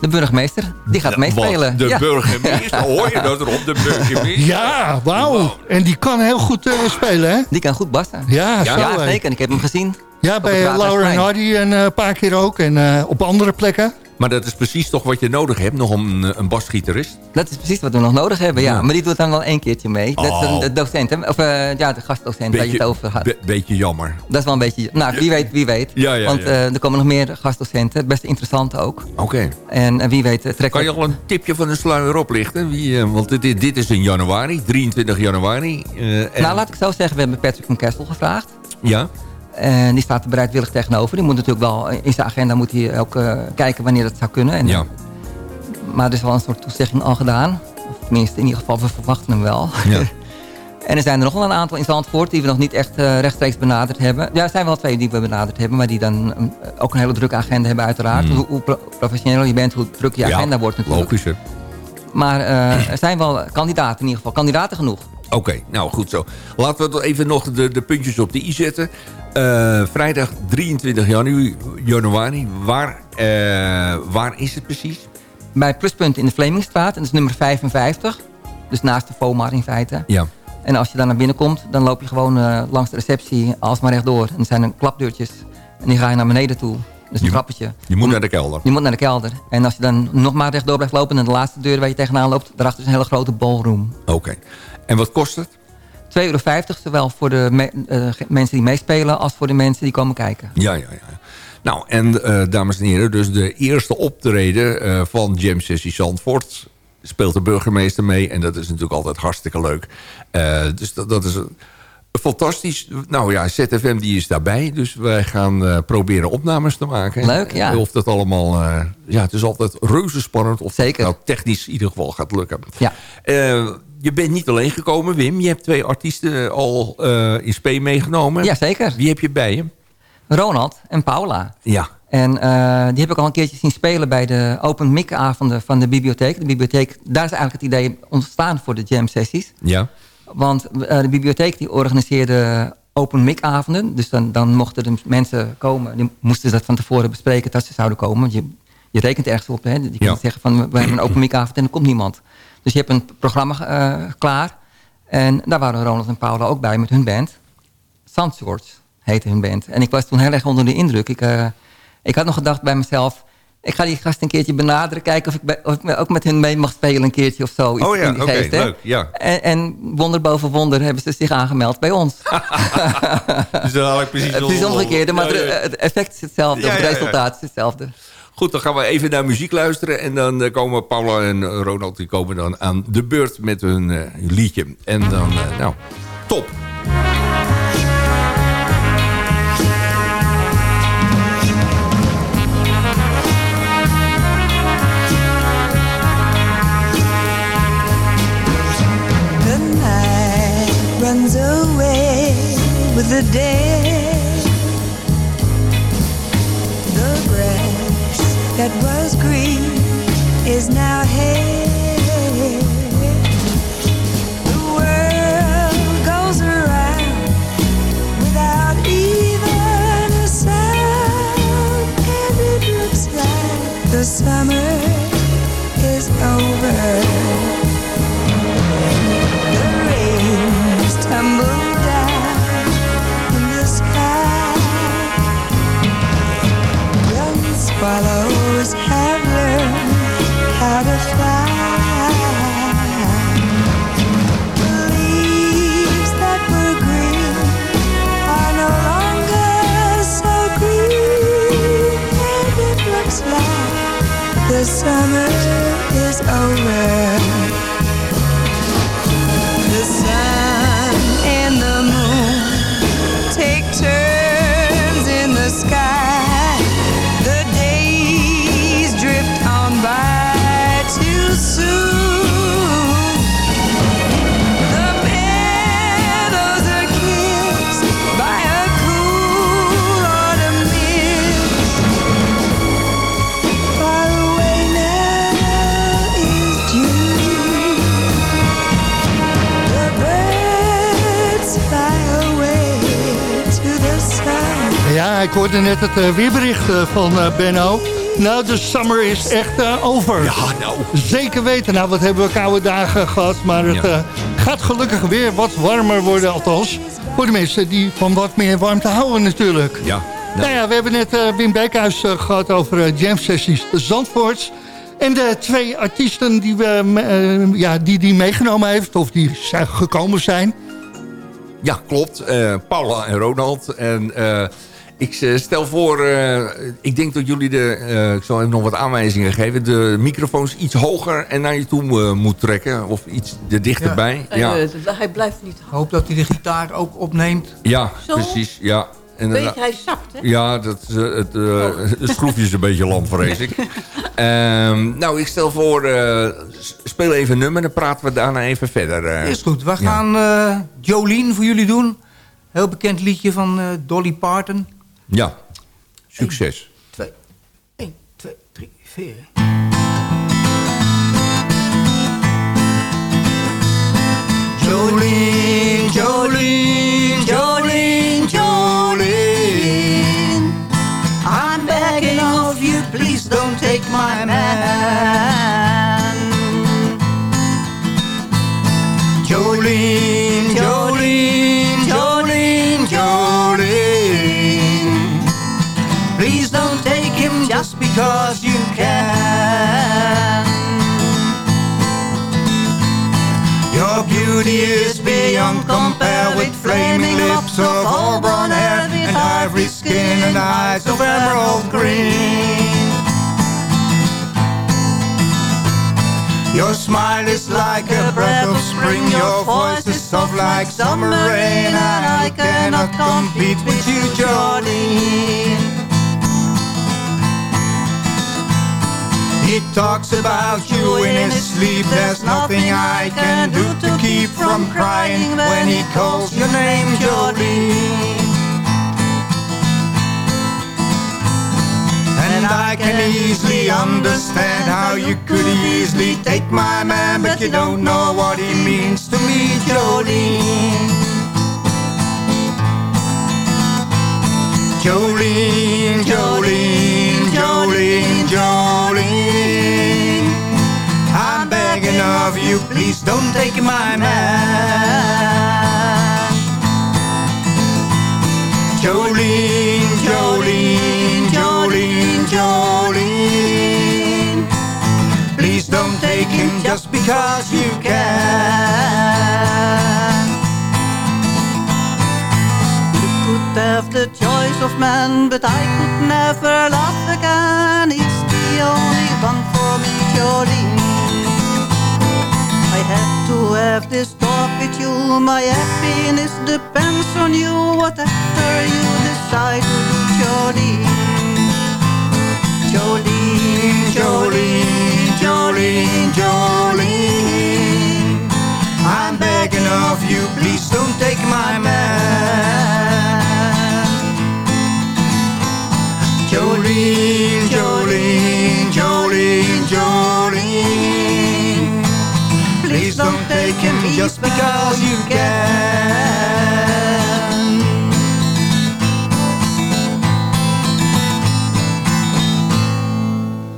de burgemeester. Die gaat meespelen. De Ja. burgemeester? Hoor je dat erop? De burgemeester? Ja, wauw. En die kan heel goed eh, spelen, hè? Die kan goed bassen. Ja, Ja, hè. zeker. Ik heb hem gezien. Ja, bij eh, Laura en. Hardy en eh, een paar keer ook. En eh, op andere plekken. Maar dat is precies toch wat je nodig hebt, nog een, een basgitarist? Dat is precies wat we nog nodig hebben, ja. Ja. Maar die doet dan wel één keertje mee. Dat is Oh. een de docent, hè? Of eh, ja, de gastdocent waar je het over had. be- beetje jammer. Dat is wel een beetje... Nou, wie weet, wie weet. Ja, ja, Want ja. eh, er komen nog meer gastdocenten. Best interessant ook. Oké. En wie weet trekken Kan je al een tipje van de sluier oplichten? Wie, eh, want dit, dit is in januari, 23 januari. eh, en- Nou, laat ik zo zeggen, we hebben Patrick van Kessel gevraagd. Ja? En die staat er bereidwillig tegenover. Die moet natuurlijk wel, in zijn agenda moet hij ook eh, kijken wanneer dat zou kunnen. En, Ja. Maar er is wel een soort toezegging al gedaan. Of tenminste, in ieder geval, we verwachten hem wel. Ja. en er zijn er nog wel een aantal in Zandvoort die we nog niet echt eh, rechtstreeks benaderd hebben. Ja, er zijn wel twee die we benaderd hebben, maar die dan eh, ook een hele drukke agenda hebben uiteraard. Mm. Hoe, hoe pro- professioneler je bent, hoe druk je Ja, agenda wordt natuurlijk. Logisch, hè? Maar eh, er zijn wel kandidaten in ieder geval, kandidaten genoeg. Oké, nou goed zo. Laten we even nog de, de puntjes op de i zetten. Eh, vrijdag 23 janu januari. Waar, eh, waar is het precies? Bij Pluspunt in de Vlemingstraat, en dat is nummer 55. Dus naast de FOMAR in feite. Ja. En als je daar naar binnen komt, dan loop je gewoon eh, langs de receptie alsmaar rechtdoor. En er zijn een klapdeurtjes. En die ga je naar beneden toe. Dus een trappetje. Je moet naar de kelder. Je moet naar de kelder. En als je dan nog maar rechtdoor blijft lopen... en de laatste deur waar je tegenaan loopt... daarachter is een hele grote ballroom. Oké. En wat kost het? 2,50 euro, zowel voor de me- eh, mensen die meespelen... als voor de mensen die komen kijken. Ja, ja, ja. Nou, en eh, dames en heren, dus de eerste optreden eh, van Jam Sessie Zandvoort speelt de burgemeester mee. En dat is natuurlijk altijd hartstikke leuk. Dus dat, dat is een- fantastisch. Nou ja, ZFM die is daarbij. Dus wij gaan proberen opnames te maken. Leuk, ja. Of dat allemaal... ja, het is altijd reuze spannend. Of Zeker. nou technisch in ieder geval gaat lukken. Ja. Je bent niet alleen gekomen, Wim. Je hebt twee artiesten al eh, in spe meegenomen. Jazeker. Wie heb je bij je? Ronald en Paula. Ja. En eh, die heb ik al een keertje zien spelen bij de open mic avonden van de bibliotheek. De bibliotheek, daar is eigenlijk het idee ontstaan voor de jam sessies. Ja. Want eh, de bibliotheek die organiseerde open mic avonden. Dus dan, dan mochten er mensen komen. Die moesten dat van tevoren bespreken dat ze zouden komen. Want je, je rekent ergens op. Hè? Je Ja. niet zeggen van we hebben een open mic avond en er komt niemand. Dus je hebt een programma eh, klaar. En daar waren Ronald en Paula ook bij met hun band. Sandswords heette hun band. En ik was toen heel erg onder de indruk. Ik, eh, ik had nog gedacht bij mezelf... Ik ga die gast een keertje benaderen. Kijken of ik, bij- of ik ook met hun mee mag spelen een keertje of zo. Iets Oh ja, oké, leuk, ja. En, en wonder boven wonder hebben ze zich aangemeld bij ons. Dus dan haal ik precies... het is omgekeerde, maar Ja, ja. het- effect is hetzelfde. Ja, het resultaat is hetzelfde. Goed, dan gaan we even naar muziek luisteren. En dan eh, komen Paula en Ronald die komen dan aan de beurt met hun eh, liedje. En dan, eh, nou, top. The night runs away with the day. That was green is now hay. The world goes around without even a sound, and it looks like the summer is over. Net het eh, weerbericht eh, van eh, Benno. Nou, de summer is echt over. Ja, nou. Zeker weten. Nou, wat hebben we koude dagen gehad. Maar het Ja. gaat gelukkig weer wat warmer worden. Althans, voor de mensen die van wat meer warmte houden natuurlijk. Ja. Nou ja, we hebben net Wim Beekhuis eh, gehad over jam sessies Zandvoorts. En de twee artiesten die, we, ja, die die meegenomen heeft, of die zijn gekomen zijn. Ja, klopt. Paula en Ronald. En ik eh, stel voor, eh, ik denk dat jullie de, eh, ik zal even nog wat aanwijzingen geven, de microfoons iets hoger en naar je toe moet trekken. Of iets er dichterbij. Ja, ja. hij blijft niet. Ik hoop dat hij de gitaar ook opneemt. ja Zo? precies. Ja. En Weet hij zakt, hè? Ja, dat, eh, het, eh, het schroefje is een beetje lam, vrees ik. Ehm, nou, ik stel voor, eh, speel even een nummer, dan praten we daarna even verder. Is goed. We gaan eh, Jolene voor jullie doen. Heel bekend liedje van eh, Dolly Parton. Ja, succes. 1, 2, 3, 4. Jolene, Jolene, Jolene, Jolene. I'm begging of you, please don't take my man. Because you can. Your beauty is beyond compare with flaming lips of auburn hair and ivory skin and eyes of emerald green. Your smile is like a breath of spring, your voice is soft like summer rain, and I cannot compete with you, Jolene. He talks about you in his sleep. There's nothing I can do to keep from crying when he calls your name, Jolene. And I can easily understand how you could easily take my man, but you don't know what he means to me, Jolene. Jolene, Jolene, Jolene, Jolene. Begging of you, please don't take my man. Jolene, Jolene, Jolene, Jolene. Please don't take him just because you can. You could have the choice of man, but I could never love again. He's the only one for me, Jolene. Had to have this talk with you. My happiness depends on you. Whatever you decide to do, Jolene. Jolene, Jolene, Jolene, Jolene. I'm begging of you, please don't take my man. Jolene, Jolene, Jolene, Jolene. Just because you can.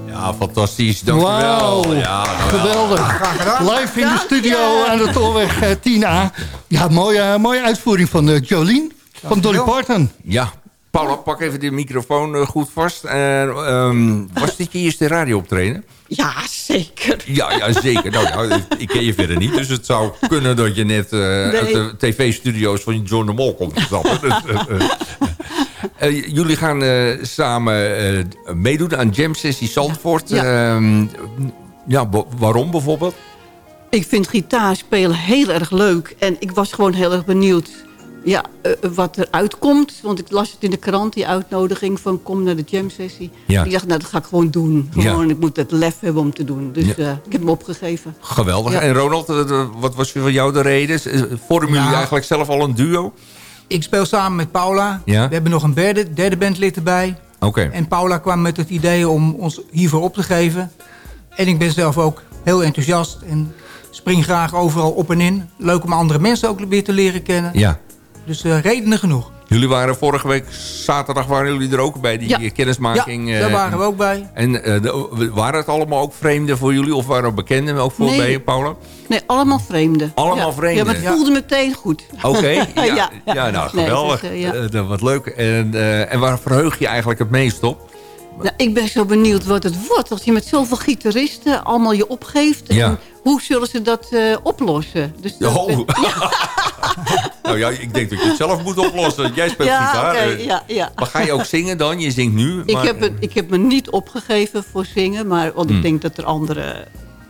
Ja, fantastisch. Dankjewel. Wauw, Ja, geweldig. Live in de studio aan de Tolweg eh, 10A. Ja, mooie, mooie uitvoering van eh, Jolien, van Dolly Parton. Ja, Paula, pak even de microfoon eh, goed vast. Eh, ehm, was dit je eerste radiooptreden? Ja, zeker. Ja, ja zeker. Nou, ja, ik ken je verder niet, dus het zou kunnen dat je net eh, uit de tv-studio's van John de Mol komt stappen. Dus, jullie gaan samen meedoen aan Jam Sessie Zandvoort. Ja. Ja, ja wa- waarom bijvoorbeeld? Ik vind gitaar spelen heel erg leuk. En ik was gewoon heel erg benieuwd ja, eh, wat er uitkomt. Want ik las het in de krant, die uitnodiging van kom naar de jam sessie. Ja. Ik dacht, nou dat ga ik gewoon doen. Ja. Gewoon, ik moet het lef hebben om te doen. Dus Ja. eh, ik heb hem opgegeven. Geweldig. Ja. En Ronald, eh, wat was voor jou de reden? Eh, Vormen jullie Nou, eigenlijk zelf al een duo? Ik speel samen met Paula. Ja. We hebben nog een derde, derde bandlid erbij. Oké. En Paula kwam met het idee om ons hiervoor op te geven. En ik ben zelf ook heel enthousiast en spring graag overal op en in. Leuk om andere mensen ook weer te leren kennen. Ja. Dus eh, redenen genoeg. Jullie waren vorige week zaterdag waren jullie er ook bij, die Ja. eh, kennismaking. Ja, eh, daar waren we ook bij. En eh, waren het allemaal ook vreemden voor jullie? Of waren er bekenden ook voor Nee. bij je, Paula? Nee, allemaal vreemden. Allemaal ja. vreemden? Ja, maar het Ja. voelde meteen goed. Oké, ja, ja, ja. nou Nee, geweldig. dus, eh, ja. Eh, dat- wat leuk. En, eh, en waar verheug je eigenlijk het meest op? Nou, ik ben zo benieuwd wat het wordt. Als je met zoveel gitaristen allemaal je opgeeft. Ja. En hoe zullen ze dat eh, oplossen? Dus dat Oh. ben- nou ja, ik denk dat je het zelf moet oplossen. Jij speelt Ja, gitaar. oké, eh. ja, ja. Maar ga je ook zingen dan? Je zingt nu. Ik, maar- heb het, ik heb me niet opgegeven voor zingen. Maar, want Hmm. ik denk dat er anderen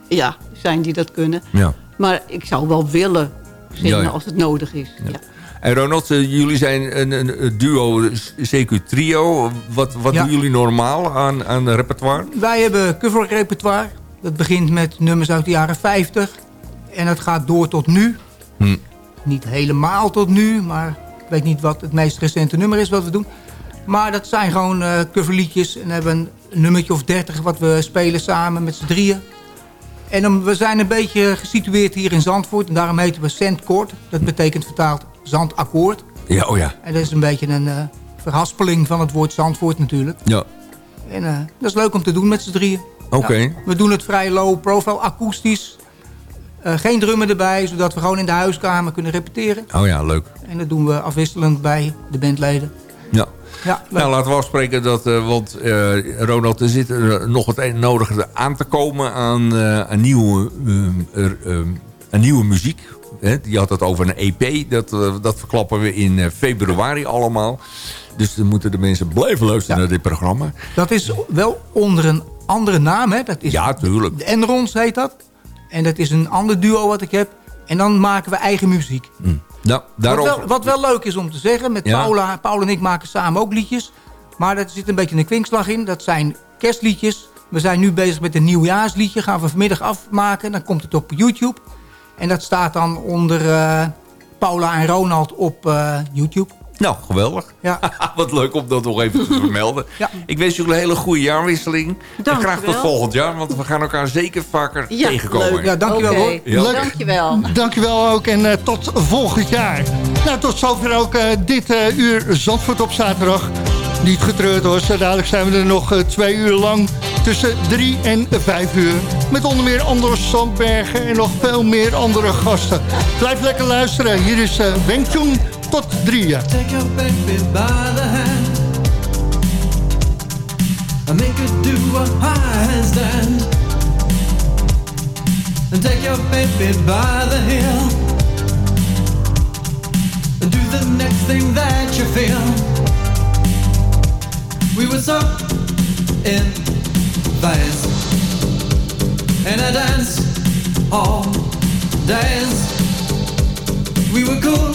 ja, zijn die dat kunnen. Ja. Maar ik zou wel willen zingen Ja, ja. als het nodig is. Ja. En Ronald, eh, jullie zijn een, een, duo, CQ trio. Wat, wat Ja. doen jullie normaal aan, aan repertoire? Wij hebben coverrepertoire. Dat begint met nummers uit de jaren 50. En dat gaat door tot nu. Hm. Niet helemaal tot nu, maar ik weet niet wat het meest recente nummer is wat we doen. Maar dat zijn gewoon eh, coverliedjes. En we hebben een nummertje of dertig wat we spelen samen met z'n drieën. En we zijn een beetje gesitueerd hier in Zandvoort. En daarom heten we Zandkoord. Dat betekent vertaald zandakkoord. Ja, oh ja. En dat is een beetje een eh, verhaspeling van het woord Zandvoort natuurlijk. Ja. En eh, dat is leuk om te doen met z'n drieën. Oké. Ja, we doen het vrij low profile, akoestisch. Eh, geen drummen erbij, zodat we gewoon in de huiskamer kunnen repeteren. Oh ja, leuk. En dat doen we afwisselend bij de bandleden. Ja. Ja, leuk. Nou, laten we afspreken dat, eh, want eh, Ronald, er zit er nog het een en nodige aan te komen aan, aan, nieuwe, aan nieuwe muziek. Hè, je had het over een EP, dat, dat verklappen we in februari allemaal. Dus dan moeten de mensen blijven luisteren naar dit programma. Dat is wel onder een andere naam. Hè? Dat is Ja, tuurlijk. De Enrons heet dat. En dat is een ander duo wat ik heb. En dan maken we eigen muziek. Nou, daarom... Wat, wel, wat wel leuk is om te zeggen, met Ja. Paula, Paula en ik maken samen ook liedjes. Maar er zit een beetje een kwinkslag in. Dat zijn kerstliedjes. We zijn nu bezig met een nieuwjaarsliedje. Gaan we vanmiddag afmaken. Dan komt het op YouTube. En dat staat dan onder eh, Paula en Ronald op eh, YouTube. Nou, geweldig. Ja. Wat leuk om dat nog even te vermelden. Ik wens jullie een hele goede jaarwisseling. En graag tot volgend jaar, want we gaan elkaar zeker vaker Ja, tegenkomen. leuk. Ja, dankjewel, Oké. hoor. Ja. Dankjewel. Dankjewel ook en eh, tot volgend jaar. Nou, tot zover ook eh, dit eh, uur Zandvoort op zaterdag. Niet getreurd hoor, zo dadelijk zijn we er nog twee uur lang. Tussen drie en vijf uur. Met onder meer Anders Sandbergen en nog veel meer andere gasten. Blijf lekker luisteren. Hier is uh, Wenk Jong tot drieën. Take your baby by the hand and make her do a handstand. And take your baby by the heel and do the next thing that you feel. We were so in in a dance all days. We were cool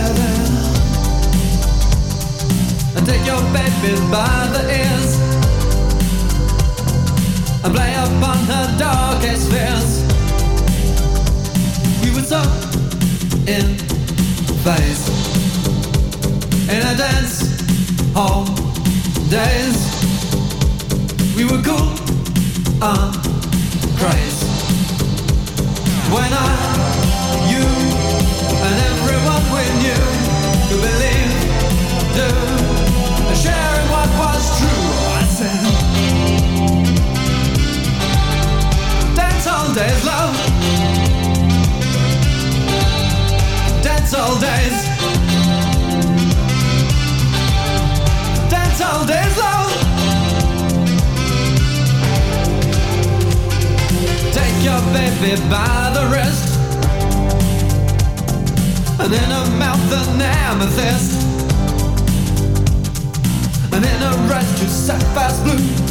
Take your baby by the ears and play upon her darkest fears. We were so in phase in a dance hall days. We were cool on craze when I, days, love. Dance all days. Dance all days, love. Take your baby by the wrist. And in her mouth an amethyst. And in her eyes two sapphire blue.